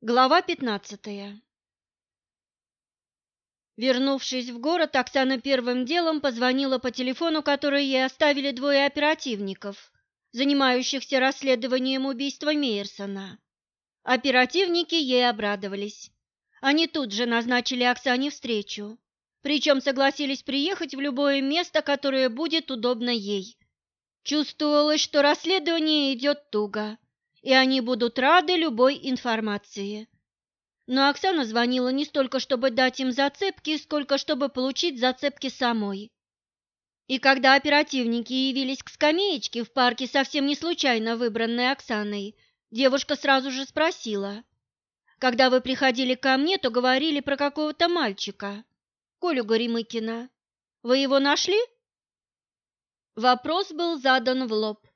Глава пятнадцатая Вернувшись в город, Оксана первым делом позвонила по телефону, который ей оставили двое оперативников, занимающихся расследованием убийства Мейерсона. Оперативники ей обрадовались. Они тут же назначили Оксане встречу, причем согласились приехать в любое место, которое будет удобно ей. Чувствовалось, что расследование идет туго и они будут рады любой информации. Но Оксана звонила не столько, чтобы дать им зацепки, сколько чтобы получить зацепки самой. И когда оперативники явились к скамеечке в парке, совсем не случайно выбранной Оксаной, девушка сразу же спросила. «Когда вы приходили ко мне, то говорили про какого-то мальчика, Колю Горемыкина. Вы его нашли?» Вопрос был задан в лоб,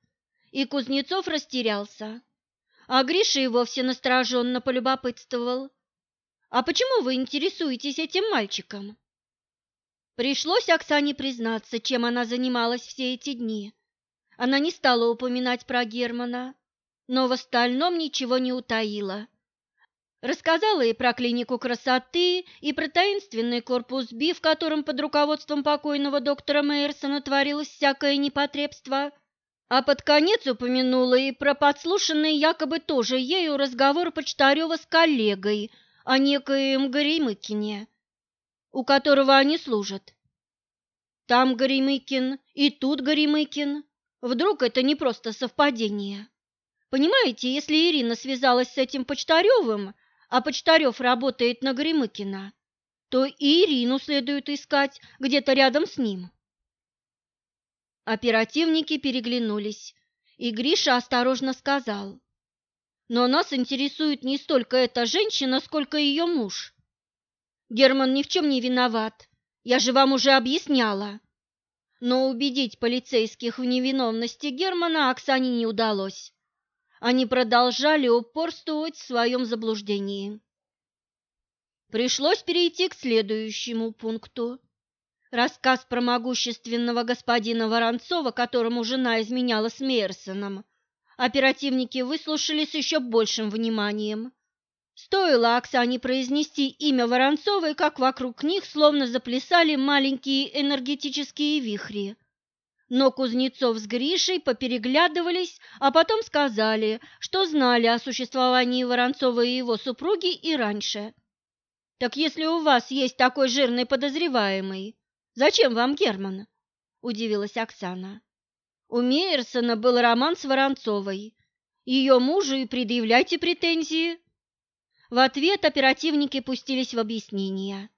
и Кузнецов растерялся. А Гриша и вовсе настороженно полюбопытствовал. «А почему вы интересуетесь этим мальчиком?» Пришлось Оксане признаться, чем она занималась все эти дни. Она не стала упоминать про Германа, но в остальном ничего не утаила. Рассказала и про клинику красоты, и про таинственный корпус Би, в котором под руководством покойного доктора Мейерсона творилось всякое непотребство – а под конец упомянула и про подслушанный якобы тоже ею разговор Почтарева с коллегой о некоем Горемыкине, у которого они служат. Там Горемыкин и тут Горемыкин. Вдруг это не просто совпадение? Понимаете, если Ирина связалась с этим Почтаревым, а Почтарев работает на Горемыкина, то и Ирину следует искать где-то рядом с ним. Оперативники переглянулись, и Гриша осторожно сказал. «Но нас интересует не столько эта женщина, сколько ее муж. Герман ни в чем не виноват, я же вам уже объясняла». Но убедить полицейских в невиновности Германа Оксане не удалось. Они продолжали упорствовать в своем заблуждении. Пришлось перейти к следующему пункту. Рассказ про могущественного господина Воронцова, которому жена изменяла с Мейерсоном, оперативники выслушали с еще большим вниманием. Стоило Оксане произнести имя Воронцовой, как вокруг них словно заплясали маленькие энергетические вихри. Но Кузнецов с Гришей попереглядывались, а потом сказали, что знали о существовании Воронцова и его супруги и раньше. «Так если у вас есть такой жирный подозреваемый, Зачем вам Герман? удивилась Оксана. У Мейерсона был роман с Воронцовой. Ее мужу и предъявляйте претензии. В ответ оперативники пустились в объяснения.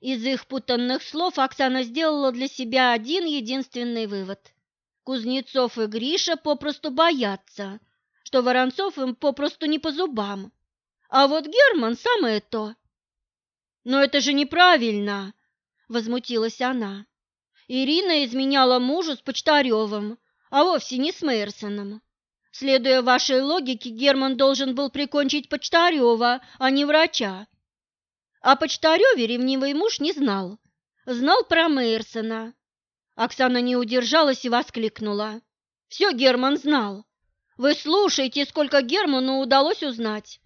Из их путанных слов Оксана сделала для себя один единственный вывод. Кузнецов и Гриша попросту боятся, что Воронцов им попросту не по зубам. А вот Герман самое то. Но это же неправильно, возмутилась она. Ирина изменяла мужу с Почтаревым, а вовсе не с Мейерсоном. Следуя вашей логике, Герман должен был прикончить Почтарева, а не врача. О Почтареве ревнивый муж не знал. Знал про Мейерсона. Оксана не удержалась и воскликнула. «Все Герман знал. Вы слушайте, сколько Герману удалось узнать.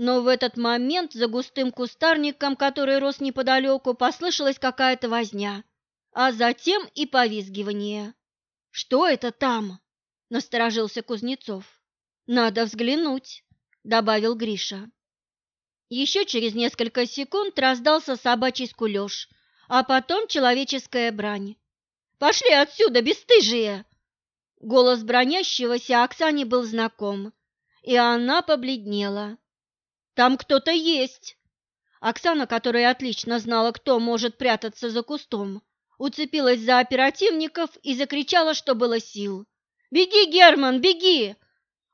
Но в этот момент за густым кустарником, который рос неподалеку, послышалась какая-то возня, а затем и повизгивание. «Что это там?» – насторожился Кузнецов. «Надо взглянуть», – добавил Гриша. Еще через несколько секунд раздался собачий скулеж, а потом человеческая брань. «Пошли отсюда, бесстыжие!» Голос бронящегося Оксане был знаком, и она побледнела. Там кто-то есть. Оксана, которая отлично знала, кто может прятаться за кустом, уцепилась за оперативников и закричала, что было сил. «Беги, Герман, беги!»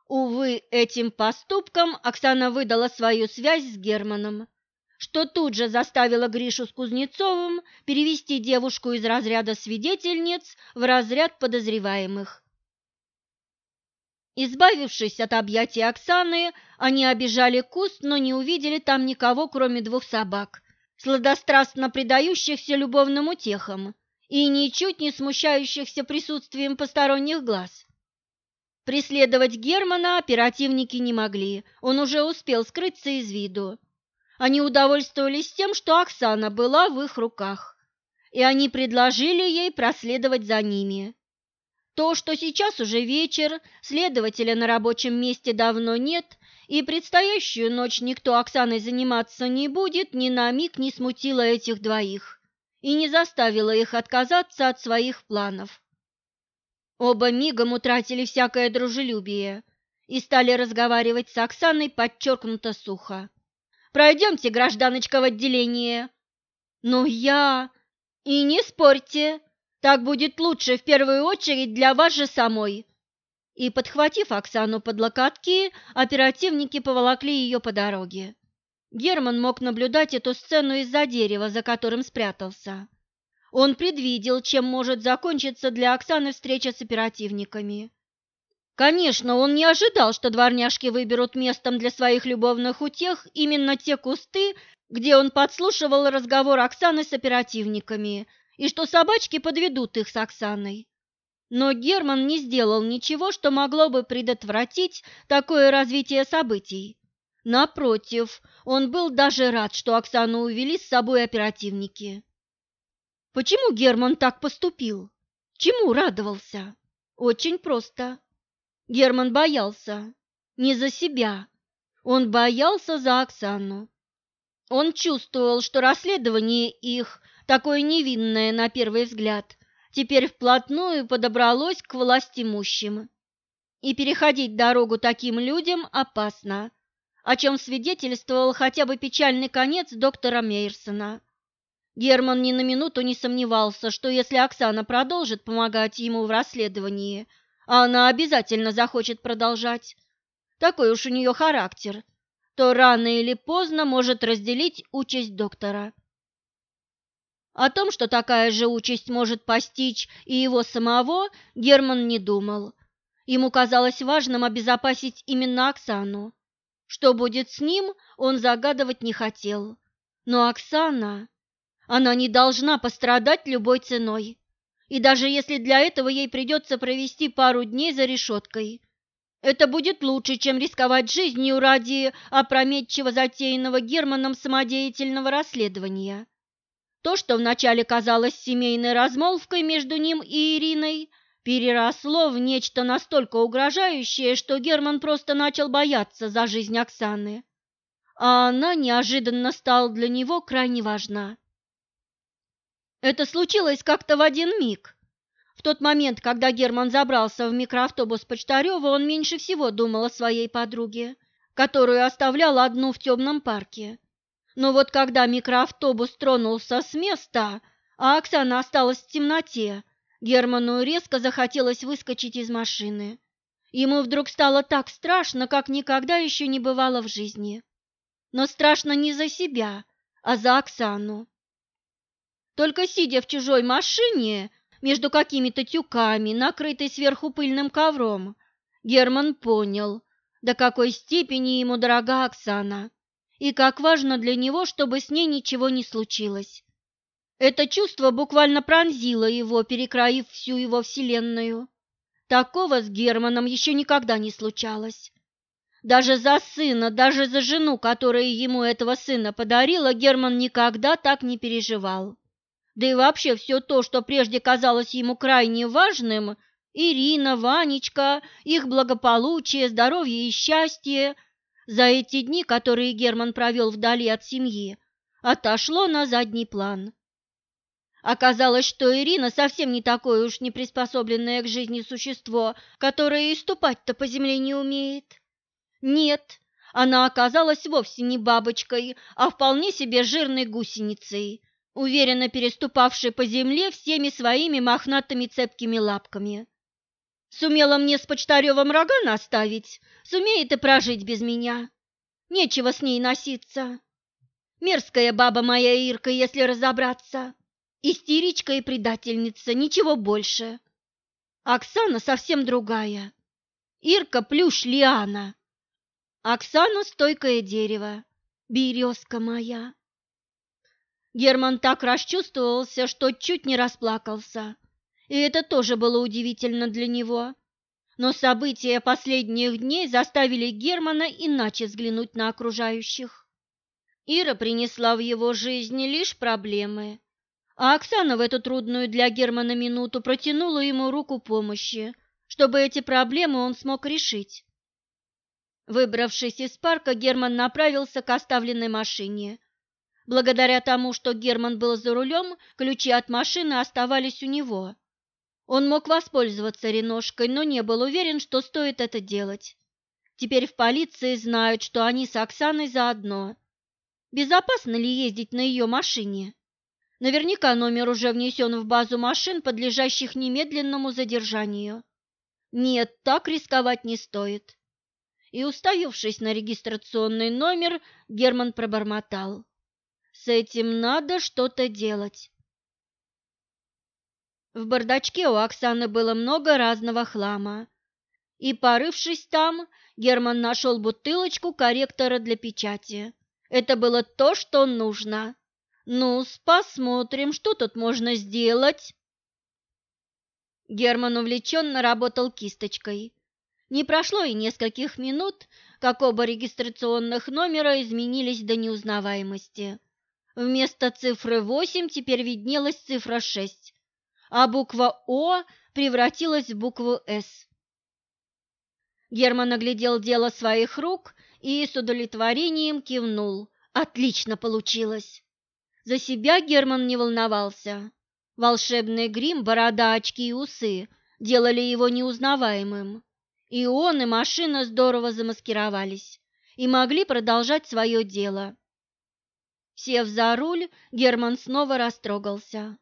Увы, этим поступком Оксана выдала свою связь с Германом, что тут же заставило Гришу с Кузнецовым перевести девушку из разряда свидетельниц в разряд подозреваемых. Избавившись от объятий Оксаны, они обижали куст, но не увидели там никого, кроме двух собак, сладострастно предающихся любовным утехам и ничуть не смущающихся присутствием посторонних глаз. Преследовать Германа оперативники не могли, он уже успел скрыться из виду. Они удовольствовались тем, что Оксана была в их руках, и они предложили ей проследовать за ними. То, что сейчас уже вечер, следователя на рабочем месте давно нет, и предстоящую ночь никто Оксаной заниматься не будет, ни на миг не смутило этих двоих и не заставило их отказаться от своих планов. Оба мигом утратили всякое дружелюбие и стали разговаривать с Оксаной подчеркнуто сухо. «Пройдемте, гражданочка, в отделение!» «Ну я...» «И не спорьте!» Так будет лучше в первую очередь для вас же самой. И, подхватив Оксану под локотки, оперативники поволокли ее по дороге. Герман мог наблюдать эту сцену из-за дерева, за которым спрятался. Он предвидел, чем может закончиться для Оксаны встреча с оперативниками. Конечно, он не ожидал, что дворняжки выберут местом для своих любовных утех именно те кусты, где он подслушивал разговор Оксаны с оперативниками, и что собачки подведут их с Оксаной. Но Герман не сделал ничего, что могло бы предотвратить такое развитие событий. Напротив, он был даже рад, что Оксану увели с собой оперативники. Почему Герман так поступил? Чему радовался? Очень просто. Герман боялся. Не за себя. Он боялся за Оксану. Он чувствовал, что расследование их такое невинное на первый взгляд, теперь вплотную подобралось к властимущим. И переходить дорогу таким людям опасно, о чем свидетельствовал хотя бы печальный конец доктора Мейерсона. Герман ни на минуту не сомневался, что если Оксана продолжит помогать ему в расследовании, а она обязательно захочет продолжать, такой уж у нее характер, то рано или поздно может разделить участь доктора. О том, что такая же участь может постичь и его самого, Герман не думал. Ему казалось важным обезопасить именно Оксану. Что будет с ним, он загадывать не хотел. Но Оксана, она не должна пострадать любой ценой. И даже если для этого ей придется провести пару дней за решеткой, это будет лучше, чем рисковать жизнью ради опрометчиво затеянного Германом самодеятельного расследования. То, что вначале казалось семейной размолвкой между ним и Ириной, переросло в нечто настолько угрожающее, что Герман просто начал бояться за жизнь Оксаны. А она неожиданно стала для него крайне важна. Это случилось как-то в один миг. В тот момент, когда Герман забрался в микроавтобус Почтарева, он меньше всего думал о своей подруге, которую оставлял одну в темном парке. Но вот когда микроавтобус тронулся с места, а Оксана осталась в темноте, Герману резко захотелось выскочить из машины. Ему вдруг стало так страшно, как никогда еще не бывало в жизни. Но страшно не за себя, а за Оксану. Только сидя в чужой машине, между какими-то тюками, накрытой сверху пыльным ковром, Герман понял, до какой степени ему дорога Оксана и как важно для него, чтобы с ней ничего не случилось. Это чувство буквально пронзило его, перекроив всю его вселенную. Такого с Германом еще никогда не случалось. Даже за сына, даже за жену, которая ему этого сына подарила, Герман никогда так не переживал. Да и вообще все то, что прежде казалось ему крайне важным, Ирина, Ванечка, их благополучие, здоровье и счастье, за эти дни, которые Герман провел вдали от семьи, отошло на задний план. Оказалось, что Ирина совсем не такое уж неприспособленное к жизни существо, которое и ступать-то по земле не умеет. Нет, она оказалась вовсе не бабочкой, а вполне себе жирной гусеницей, уверенно переступавшей по земле всеми своими мохнатыми цепкими лапками. Сумела мне с Почтаревым рога наставить, сумеет и прожить без меня. Нечего с ней носиться. Мерзкая баба моя Ирка, если разобраться. Истеричка и предательница, ничего больше. Оксана совсем другая. Ирка плюш лиана. Оксана стойкое дерево, березка моя. Герман так расчувствовался, что чуть не расплакался. И это тоже было удивительно для него. но события последних дней заставили Германа иначе взглянуть на окружающих. Ира принесла в его жизнь лишь проблемы, а Оксана в эту трудную для Германа минуту протянула ему руку помощи, чтобы эти проблемы он смог решить. Выбравшись из парка, Герман направился к оставленной машине. Благодаря тому, что Герман был за рулем, ключи от машины оставались у него. Он мог воспользоваться реношкой, но не был уверен, что стоит это делать. Теперь в полиции знают, что они с Оксаной заодно. Безопасно ли ездить на ее машине? Наверняка номер уже внесен в базу машин, подлежащих немедленному задержанию. Нет, так рисковать не стоит. И, уставившись на регистрационный номер, Герман пробормотал. С этим надо что-то делать. В бардачке у Оксаны было много разного хлама. И, порывшись там, Герман нашел бутылочку корректора для печати. Это было то, что нужно. ну посмотрим, что тут можно сделать. Герман увлеченно работал кисточкой. Не прошло и нескольких минут, как оба регистрационных номера изменились до неузнаваемости. Вместо цифры 8 теперь виднелась цифра 6 а буква О превратилась в букву С. Герман оглядел дело своих рук и с удовлетворением кивнул. Отлично получилось. За себя Герман не волновался. Волшебный грим, борода, очки и усы делали его неузнаваемым. И он, и машина здорово замаскировались и могли продолжать свое дело. Сев за руль, Герман снова растрогался.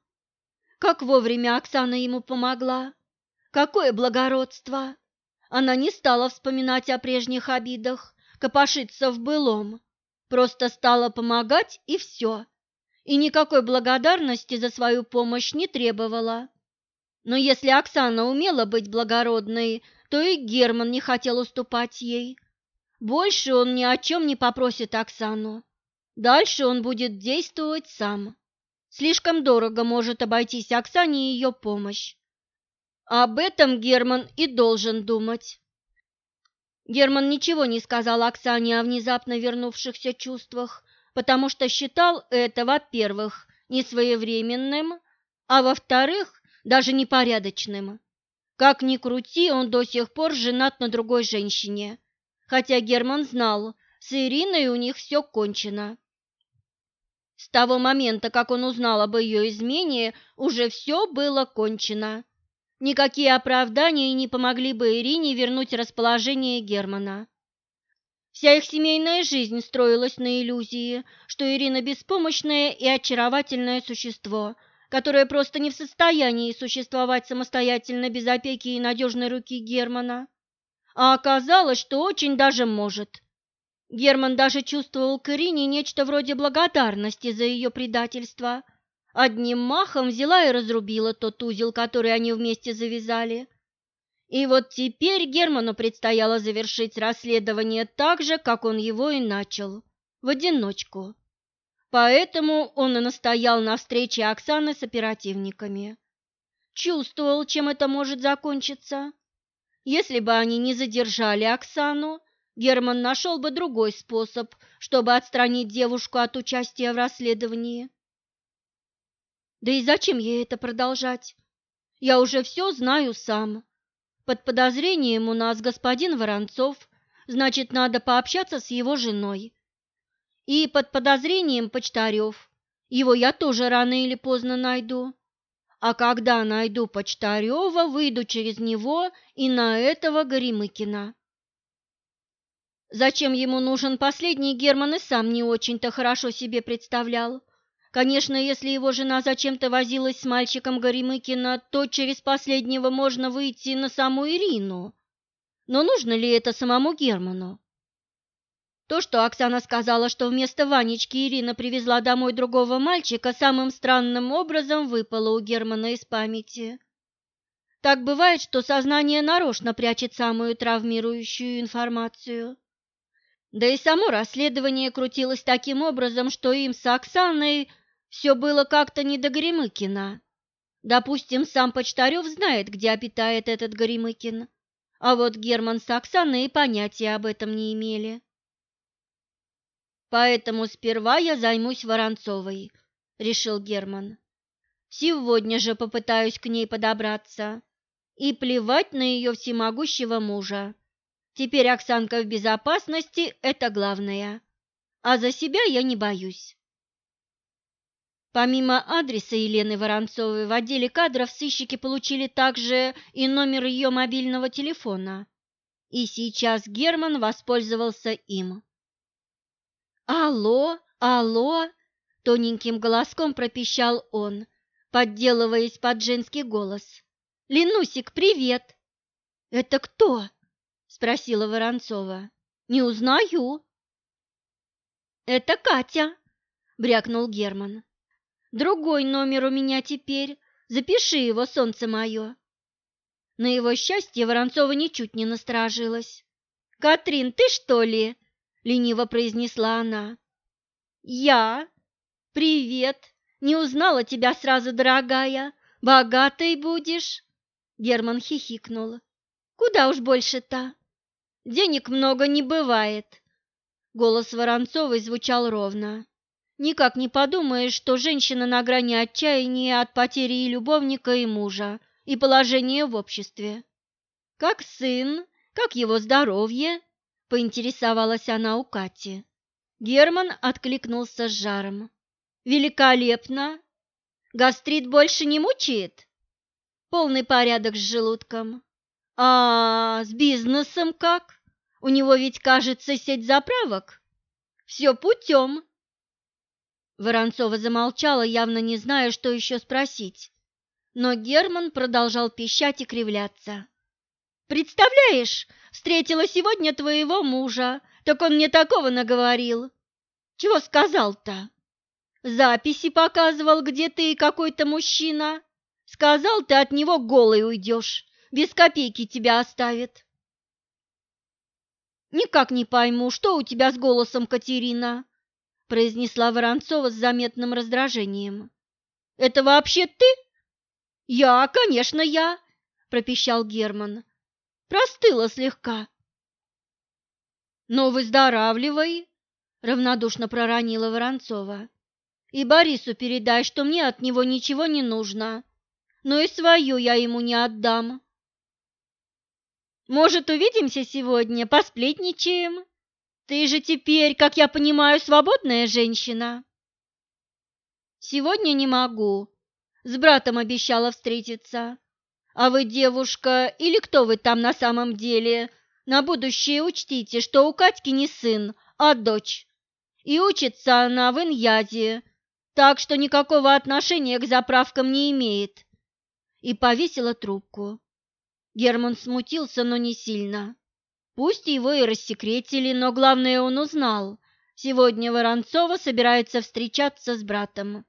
Как вовремя Оксана ему помогла! Какое благородство! Она не стала вспоминать о прежних обидах, копошиться в былом, просто стала помогать и все. И никакой благодарности за свою помощь не требовала. Но если Оксана умела быть благородной, то и Герман не хотел уступать ей. Больше он ни о чем не попросит Оксану. Дальше он будет действовать сам. Слишком дорого может обойтись Оксане ее помощь. Об этом Герман и должен думать. Герман ничего не сказал Оксане о внезапно вернувшихся чувствах, потому что считал это, во-первых, несвоевременным, а во-вторых, даже непорядочным. Как ни крути, он до сих пор женат на другой женщине, хотя Герман знал, с Ириной у них все кончено. С того момента, как он узнал об ее измене, уже все было кончено. Никакие оправдания не помогли бы Ирине вернуть расположение Германа. Вся их семейная жизнь строилась на иллюзии, что Ирина беспомощное и очаровательное существо, которое просто не в состоянии существовать самостоятельно без опеки и надежной руки Германа. А оказалось, что очень даже может. Герман даже чувствовал к Ирине нечто вроде благодарности за ее предательство. Одним махом взяла и разрубила тот узел, который они вместе завязали. И вот теперь Герману предстояло завершить расследование так же, как он его и начал, в одиночку. Поэтому он и настоял на встрече Оксаны с оперативниками. Чувствовал, чем это может закончиться. Если бы они не задержали Оксану, Герман нашел бы другой способ, чтобы отстранить девушку от участия в расследовании. Да и зачем ей это продолжать? Я уже все знаю сам. Под подозрением у нас господин Воронцов, значит, надо пообщаться с его женой. И под подозрением Почтарев. Его я тоже рано или поздно найду. А когда найду Почтарева, выйду через него и на этого Горемыкина. Зачем ему нужен последний, Герман и сам не очень-то хорошо себе представлял. Конечно, если его жена зачем-то возилась с мальчиком Горемыкина, то через последнего можно выйти на саму Ирину. Но нужно ли это самому Герману? То, что Оксана сказала, что вместо Ванечки Ирина привезла домой другого мальчика, самым странным образом выпало у Германа из памяти. Так бывает, что сознание нарочно прячет самую травмирующую информацию. Да и само расследование крутилось таким образом, что им с Оксаной все было как-то не до Горемыкина. Допустим, сам Почтарев знает, где обитает этот Горемыкин, а вот Герман с Оксаной и понятия об этом не имели. Поэтому сперва я займусь Воронцовой, решил Герман. Сегодня же попытаюсь к ней подобраться. И плевать на ее всемогущего мужа. Теперь Оксанка в безопасности – это главное. А за себя я не боюсь. Помимо адреса Елены Воронцовой, в отделе кадров сыщики получили также и номер ее мобильного телефона. И сейчас Герман воспользовался им. «Алло, алло!» – тоненьким голоском пропищал он, подделываясь под женский голос. «Ленусик, привет!» «Это кто?» – спросила Воронцова. «Не узнаю». «Это Катя», – брякнул Герман. «Другой номер у меня теперь. Запиши его, солнце мое». На его счастье Воронцова ничуть не насторожилась. «Катрин, ты что ли?» — лениво произнесла она. «Я? Привет! Не узнала тебя сразу, дорогая. Богатой будешь?» Герман хихикнул. «Куда уж больше-то? Денег много не бывает». Голос Воронцовой звучал ровно. Никак не подумаешь, что женщина на грани отчаяния от потери и любовника, и мужа, и положения в обществе. «Как сын? Как его здоровье?» – поинтересовалась она у Кати. Герман откликнулся с жаром. «Великолепно! Гастрит больше не мучает?» «Полный порядок с желудком». «А с бизнесом как? У него ведь, кажется, сеть заправок?» «Все путем». Воронцова замолчала, явно не зная, что еще спросить. Но Герман продолжал пищать и кривляться. «Представляешь, встретила сегодня твоего мужа, так он мне такого наговорил. Чего сказал-то? Записи показывал, где ты и какой-то мужчина. Сказал, ты от него голый уйдешь, без копейки тебя оставит. Никак не пойму, что у тебя с голосом, Катерина, произнесла Воронцова с заметным раздражением. Это вообще ты? Я, конечно, я, пропищал Герман. Простыла слегка. «Но выздоравливай!» – равнодушно проронила Воронцова. «И Борису передай, что мне от него ничего не нужно, но и свою я ему не отдам». «Может, увидимся сегодня, посплетничаем? Ты же теперь, как я понимаю, свободная женщина». «Сегодня не могу. С братом обещала встретиться. А вы девушка или кто вы там на самом деле?» На будущее учтите, что у Катьки не сын, а дочь. И учится она в Иньязе, так что никакого отношения к заправкам не имеет. И повесила трубку. Герман смутился, но не сильно. Пусть его и рассекретили, но главное он узнал. Сегодня Воронцова собирается встречаться с братом.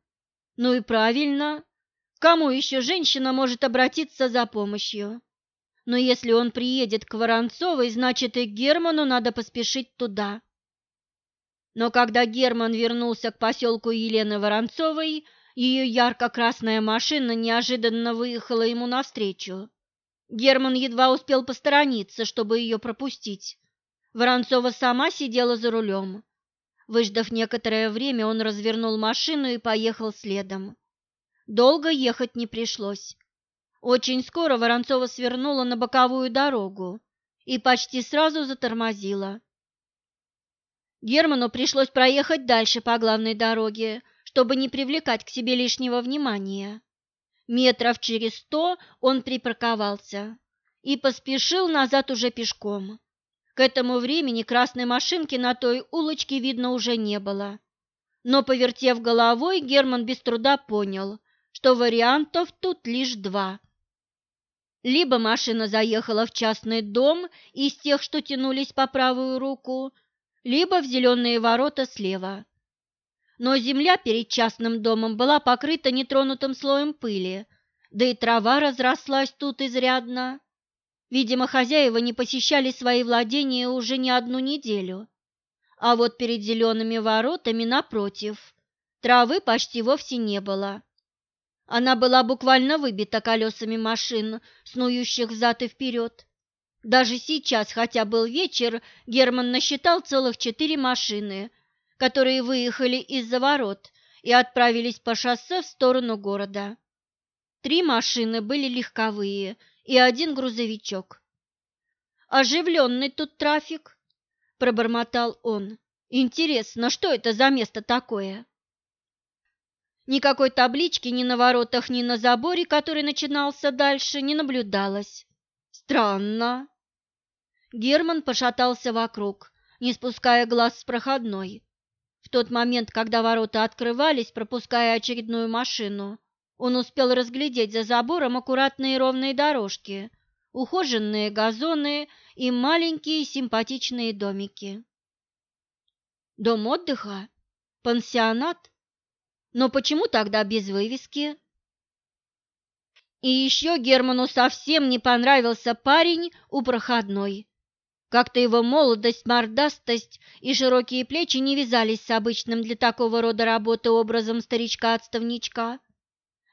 Ну и правильно. Кому еще женщина может обратиться за помощью? но если он приедет к Воронцовой, значит и Герману надо поспешить туда. Но когда Герман вернулся к поселку Елены Воронцовой, ее ярко-красная машина неожиданно выехала ему навстречу. Герман едва успел посторониться, чтобы ее пропустить. Воронцова сама сидела за рулем. Выждав некоторое время, он развернул машину и поехал следом. Долго ехать не пришлось. Очень скоро Воронцова свернула на боковую дорогу и почти сразу затормозила. Герману пришлось проехать дальше по главной дороге, чтобы не привлекать к себе лишнего внимания. Метров через сто он припарковался и поспешил назад уже пешком. К этому времени красной машинки на той улочке видно уже не было. Но, повертев головой, Герман без труда понял, что вариантов тут лишь два – либо машина заехала в частный дом из тех, что тянулись по правую руку, либо в зеленые ворота слева. Но земля перед частным домом была покрыта нетронутым слоем пыли, да и трава разрослась тут изрядно. Видимо, хозяева не посещали свои владения уже не одну неделю. А вот перед зелеными воротами, напротив, травы почти вовсе не было. Она была буквально выбита колесами машин, снующих взад и вперед. Даже сейчас, хотя был вечер, Герман насчитал целых четыре машины, которые выехали из-за ворот и отправились по шоссе в сторону города. Три машины были легковые и один грузовичок. «Оживленный тут трафик», – пробормотал он. «Интересно, что это за место такое?» Никакой таблички ни на воротах, ни на заборе, который начинался дальше, не наблюдалось. Странно. Герман пошатался вокруг, не спуская глаз с проходной. Тот момент, когда ворота открывались, пропуская очередную машину, он успел разглядеть за забором аккуратные ровные дорожки, ухоженные газоны и маленькие симпатичные домики. Дом отдыха? Пансионат? Но почему тогда без вывески? И еще Герману совсем не понравился парень у проходной. Как-то его молодость, мордастость и широкие плечи не вязались с обычным для такого рода работы образом старичка-отставничка.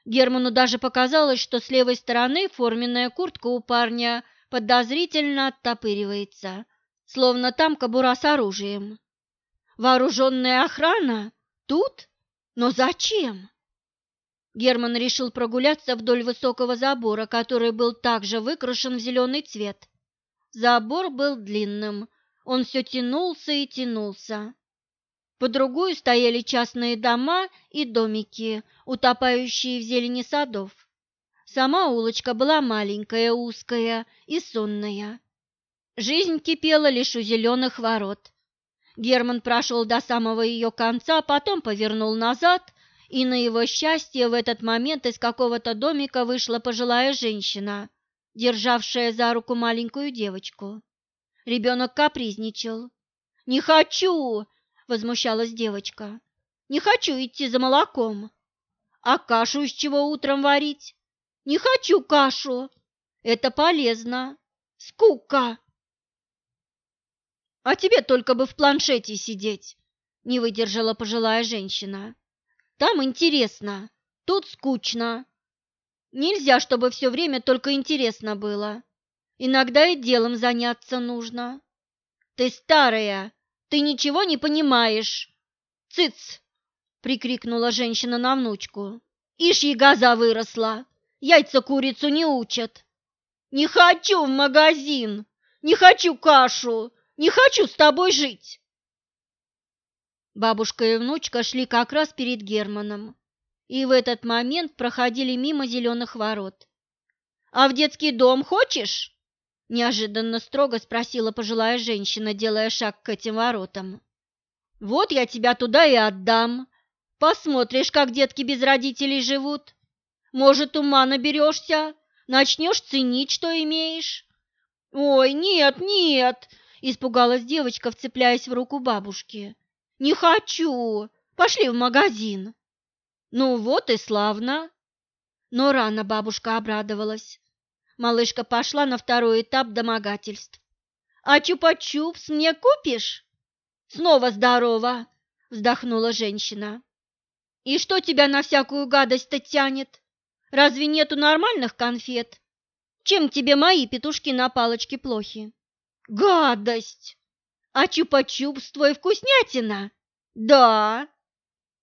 Герману даже показалось, что с левой стороны форменная куртка у парня подозрительно оттопыривается, словно там кобура с оружием. Вооруженная охрана? Тут? Но зачем? Герман решил прогуляться вдоль высокого забора, который был также выкрашен в зеленый цвет. Забор был длинным, он все тянулся и тянулся. По другую стояли частные дома и домики, утопающие в зелени садов. Сама улочка была маленькая, узкая и сонная. Жизнь кипела лишь у зеленых ворот. Герман прошел до самого ее конца, потом повернул назад, и на его счастье в этот момент из какого-то домика вышла пожилая женщина, державшая за руку маленькую девочку. Ребенок капризничал. «Не хочу!» – возмущалась девочка. «Не хочу идти за молоком. А кашу из чего утром варить? Не хочу кашу. Это полезно. Скука!» А тебе только бы в планшете сидеть, не выдержала пожилая женщина. Там интересно, тут скучно. Нельзя, чтобы все время только интересно было. Иногда и делом заняться нужно. Ты старая, ты ничего не понимаешь. Цыц! прикрикнула женщина на внучку. Ишь, ягоза выросла, яйца курицу не учат. Не хочу в магазин, не хочу кашу, не хочу с тобой жить!» Бабушка и внучка шли как раз перед Германом, и в этот момент проходили мимо зеленых ворот. «А в детский дом хочешь?» – неожиданно строго спросила пожилая женщина, делая шаг к этим воротам. «Вот я тебя туда и отдам. Посмотришь, как детки без родителей живут. Может, ума наберешься, начнешь ценить, что имеешь». «Ой, нет, нет!» Испугалась девочка, вцепляясь в руку бабушки. «Не хочу! Пошли в магазин!» «Ну вот и славно!» Но рано бабушка обрадовалась. Малышка пошла на второй этап домогательств. «А чупа-чупс мне купишь?» «Снова здорово!» – вздохнула женщина. «И что тебя на всякую гадость-то тянет? Разве нету нормальных конфет? Чем тебе мои петушки на палочке плохи?» Гадость! А чупа-чупс твой вкуснятина? Да.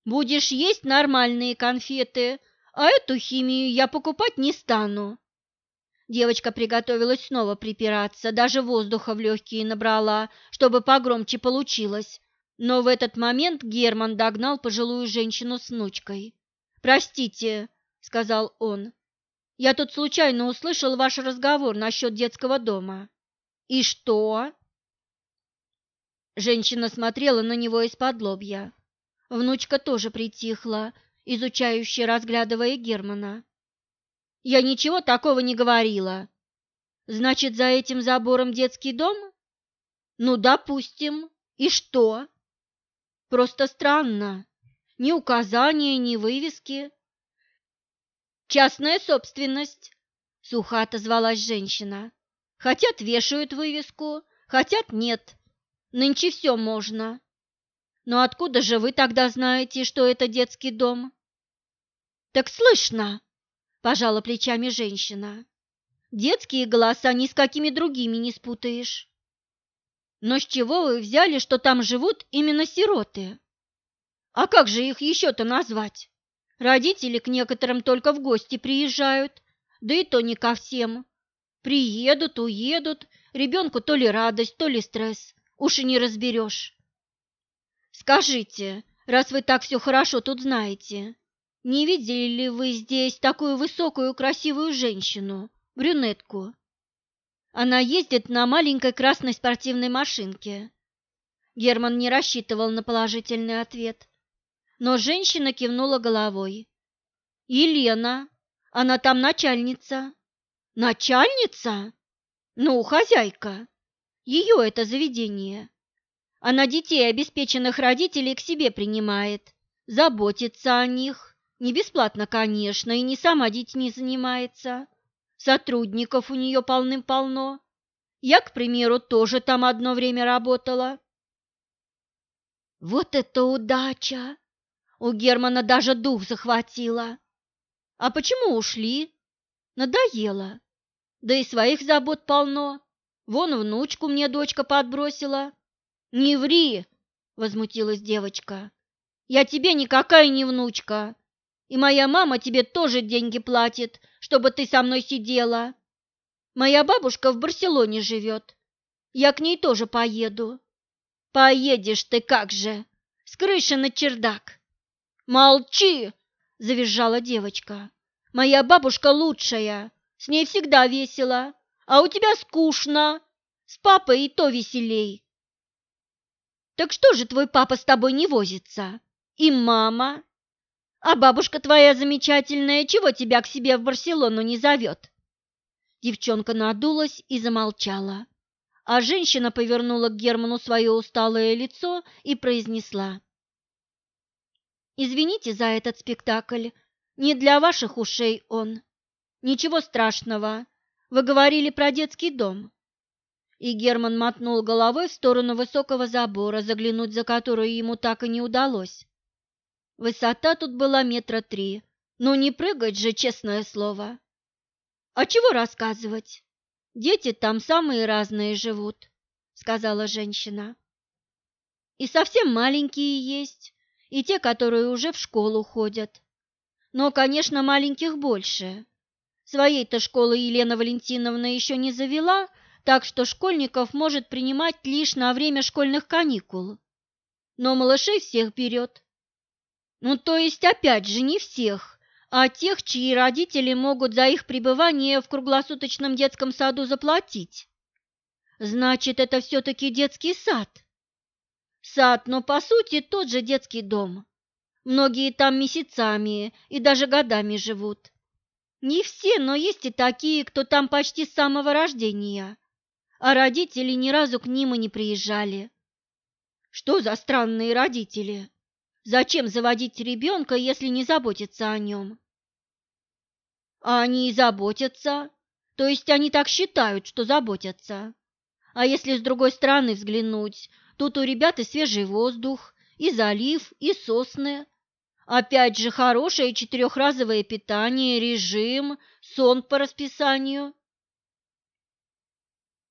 Будешь есть нормальные конфеты, а эту химию я покупать не стану. Девочка приготовилась снова припираться, даже воздуха в легкие набрала, чтобы погромче получилось. Но в этот момент Герман догнал пожилую женщину с внучкой. «Простите», — сказал он, — «я тут случайно услышал ваш разговор насчет детского дома». «И что?» Женщина смотрела на него из-под лобья. Внучка тоже притихла, изучающе разглядывая Германа. «Я ничего такого не говорила. Значит, за этим забором детский дом? Ну, допустим. И что? Просто странно. Ни указания, ни вывески. Частная собственность, сухо отозвалась женщина. Хотят вешают вывеску, хотят нет. Нынче все можно. Но откуда же вы тогда знаете, что это детский дом? Так слышно, пожала плечами женщина. Детские голоса ни с какими другими не спутаешь. Но с чего вы взяли, что там живут именно сироты? А как же их еще-то назвать? Родители к некоторым только в гости приезжают, да и то не ко всем. Приедут, уедут, ребенку то ли радость, то ли стресс, уж и не разберешь. Скажите, раз вы так все хорошо тут знаете, не видели ли вы здесь такую высокую красивую женщину, брюнетку? Она ездит на маленькой красной спортивной машинке. Герман не рассчитывал на положительный ответ, но женщина кивнула головой. Елена, она там начальница. Начальница? Ну, хозяйка. Ее это заведение. Она детей обеспеченных родителей к себе принимает, заботится о них. Не бесплатно, конечно, и не сама детьми занимается. Сотрудников у нее полным-полно. Я, к примеру, тоже там одно время работала. Вот это удача! У Германа даже дух захватило. А почему ушли? Надоело. Да и своих забот полно. Вон внучку мне дочка подбросила. Не ври, возмутилась девочка. Я тебе никакая не внучка. И моя мама тебе тоже деньги платит, чтобы ты со мной сидела. Моя бабушка в Барселоне живет. Я к ней тоже поеду. Поедешь ты как же, с крыши на чердак. Молчи, завизжала девочка. Моя бабушка лучшая, с ней всегда весело, а у тебя скучно. С папой и то веселей. Так что же твой папа с тобой не возится? И мама? А бабушка твоя замечательная, чего тебя к себе в Барселону не зовет?» Девчонка надулась и замолчала, а женщина повернула к Герману свое усталое лицо и произнесла. «Извините за этот спектакль, не для ваших ушей он. Ничего страшного, вы говорили про детский дом». И Герман мотнул головой в сторону высокого забора, заглянуть за который ему так и не удалось. Высота тут была метра три. Ну не прыгать же, честное слово. А чего рассказывать? Дети там самые разные живут, сказала женщина. И совсем маленькие есть, и те, которые уже в школу ходят. Но, конечно, маленьких больше. Своей-то школы Елена Валентиновна еще не завела, так что школьников может принимать лишь на время школьных каникул. Но малышей всех берет, ну, то есть, опять же, не всех, а тех, чьи родители могут за их пребывание в круглосуточном детском саду заплатить. Значит, это все-таки детский сад. Сад, но по сути тот же детский дом. Многие там месяцами и даже годами живут. Не все, но есть и такие, кто там почти с самого рождения, а родители ни разу к ним и не приезжали. Что за странные родители? Зачем заводить ребенка, если не заботиться о нем? А они и заботятся, то есть они так считают, что заботятся. А если с другой стороны взглянуть, тут у ребят и свежий воздух, и залив, и сосны. Опять же хорошее четырехразовое питание, режим, сон по расписанию.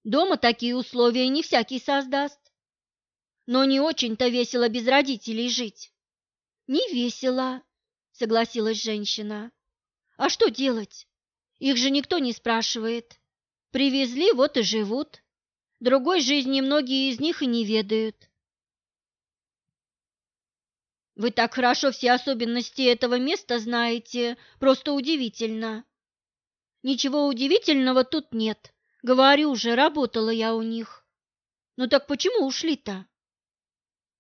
Дома такие условия не всякий создаст. Но не очень-то весело без родителей жить. Не весело, согласилась женщина. А что делать? Их же никто не спрашивает. Привезли, вот и живут. Другой жизни многие из них и не ведают. Вы так хорошо все особенности этого места знаете, просто удивительно. Ничего удивительного тут нет. Говорю же, работала я у них. Ну так почему ушли-то?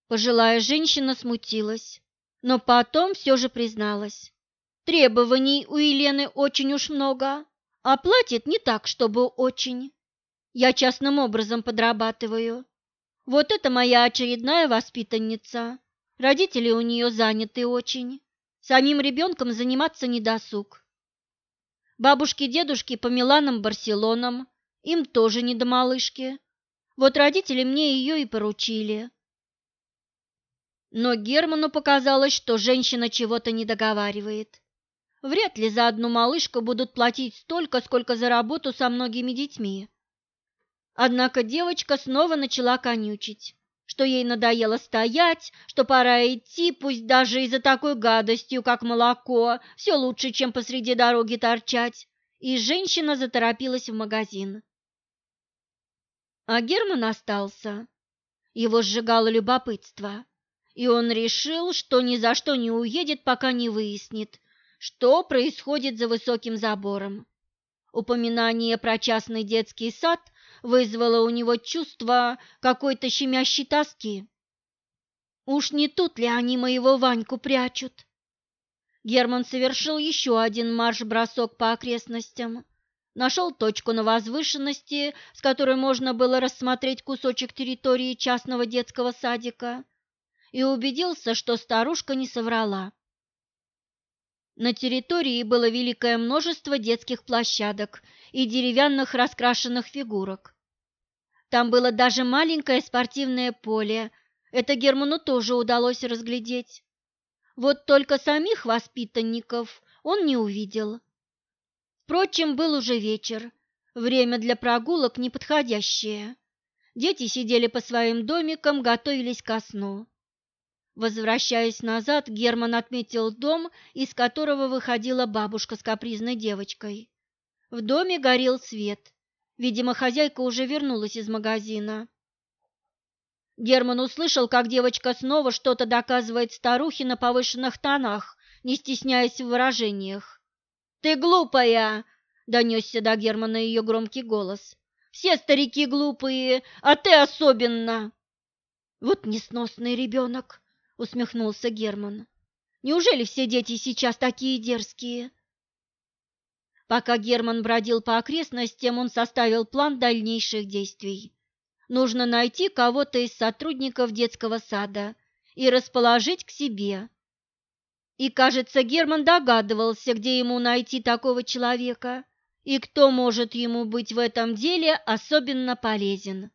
Пожилая женщина смутилась но потом все же призналась. Требований у Елены очень уж много, а платит не так, чтобы очень. Я частным образом подрабатываю. Вот это моя очередная воспитанница. Родители у нее заняты очень. Самим ребенком заниматься не досуг. Бабушки-дедушки по Миланам, Барселонам, им тоже не до малышки. Вот родители мне ее и поручили. Но Герману показалось, что женщина чего-то не договаривает. Вряд ли за одну малышку будут платить столько, сколько за работу со многими детьми. Однако девочка снова начала конючить, что ей надоело стоять, что пора идти, пусть даже и за такой гадостью, как молоко, все лучше, чем посреди дороги торчать, и женщина заторопилась в магазин. А Герман остался. Его сжигало любопытство, и он решил, что ни за что не уедет, пока не выяснит, что происходит за высоким забором. Упоминание про частный детский сад вызвало у него чувство какой-то щемящей тоски. Уж не тут ли они моего Ваньку прячут? Герман совершил еще один марш-бросок по окрестностям нашел точку на возвышенности, с которой можно было рассмотреть кусочек территории частного детского садика, и убедился, что старушка не соврала. На территории было великое множество детских площадок и деревянных раскрашенных фигурок. Там было даже маленькое спортивное поле, это Герману тоже удалось разглядеть. Вот только самих воспитанников он не увидел. Впрочем, был уже вечер, время для прогулок неподходящее. Дети сидели по своим домикам, готовились ко сну. Возвращаясь назад, Герман отметил дом, из которого выходила бабушка с капризной девочкой. В доме горел свет. Видимо, хозяйка уже вернулась из магазина. Герман услышал, как девочка снова что-то доказывает старухе на повышенных тонах, не стесняясь в выражениях. «Ты глупая!» — донесся до Германа ее громкий голос. «Все старики глупые, а ты особенно!» «Вот несносный ребенок!» — усмехнулся Герман. «Неужели все дети сейчас такие дерзкие?» Пока Герман бродил по окрестностям, он составил план дальнейших действий. Нужно найти кого-то из сотрудников детского сада и расположить к себе. И, кажется, Герман догадывался, где ему найти такого человека и кто может ему быть в этом деле особенно полезен.